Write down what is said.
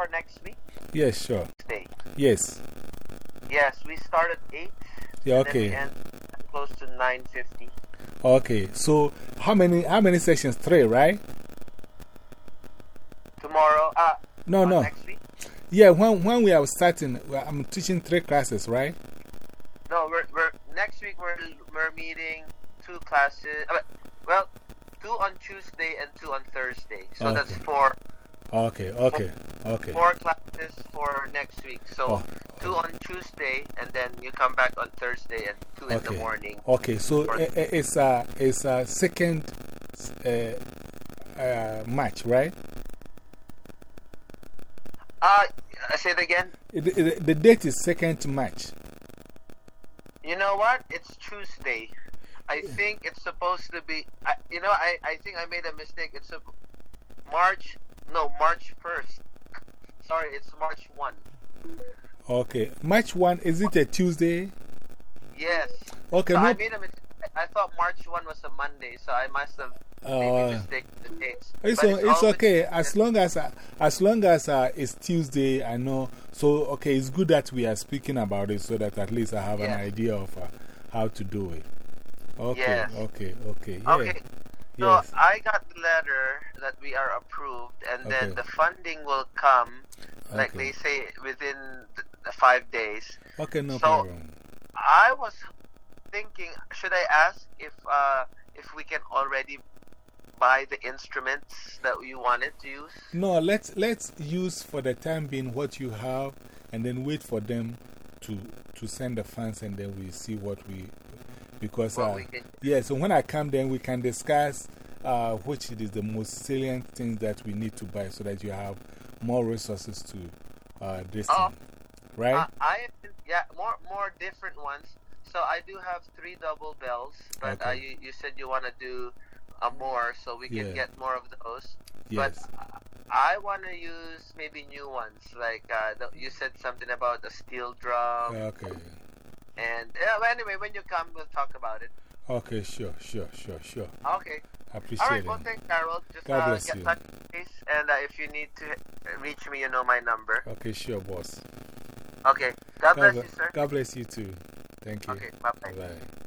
for next week? Yes, sure. Stay. Yes. Yes, we start at 8. Yeah, and okay. end close to 9.50. Okay. So, how many, how many sessions? Three, right? Tomorrow, uh, No, no. next week? Yeah, when, when we are starting, I'm teaching three classes, right? No, we're, we're, next week we're, we're meeting two classes. Uh, well, two on Tuesday and two on Thursday. So Okay. that's four, Okay, okay, okay. four classes for next week. So two on Tuesday, and then you come back on Thursday at two in the morning. Okay, so i- i- it's a, it's a second uh, uh, match, right? Uh, I say it again. It, it, the date is second match. You know what? It's Tuesday. I think it's supposed to be. I, you know, I, I think I made a mistake. It's a March. No, March first. Sorry, it's March one. Okay, March one, is it a Tuesday? Yes. Okay, So I made a mistake. I thought March one was a Monday, so I must have uh, mistaken the dates. it's, o- it's okay as long as, uh, as long as uh, it's Tuesday, I know. So, okay, it's good that we are speaking about it so that at least I have an idea of uh, how to do it. Okay, Yes. okay, okay. Yeah. Okay. So Yes. I got the letter that we are approved, and Okay. then the funding will come, like Okay. they say, within the, five days. Okay, no so- problem. I was thinking, should I ask if uh, if we can already buy the instruments that you wanted to use? No, let's, let's use for the time being what you have and then wait for them to, to send the funds and then we see what we. Because, uh, yeah, so when I come, then we can discuss uh, which is the most salient things that we need to buy so that you have more resources to uh, this Oh. thing. Right? Uh, I yeah more more different ones. So I do have three double bells, but uh, you you said you want to do uh, more, so we can Yeah. get more of those. yes. But I want to use maybe new ones, like uh, the, you said something about a steel drum, okay. And well, anyway, when you come, we'll talk about it. Okay, sure, sure, sure, sure. Okay. I appreciate All right. it. Well, thanks, Carol. Just God uh, bless get you. touch base, and uh, if you need to reach me, you know my number. Okay, sure, boss. Okay. God bless you, sir. God bless you too. Thank you. Okay. Bye bye. Bye.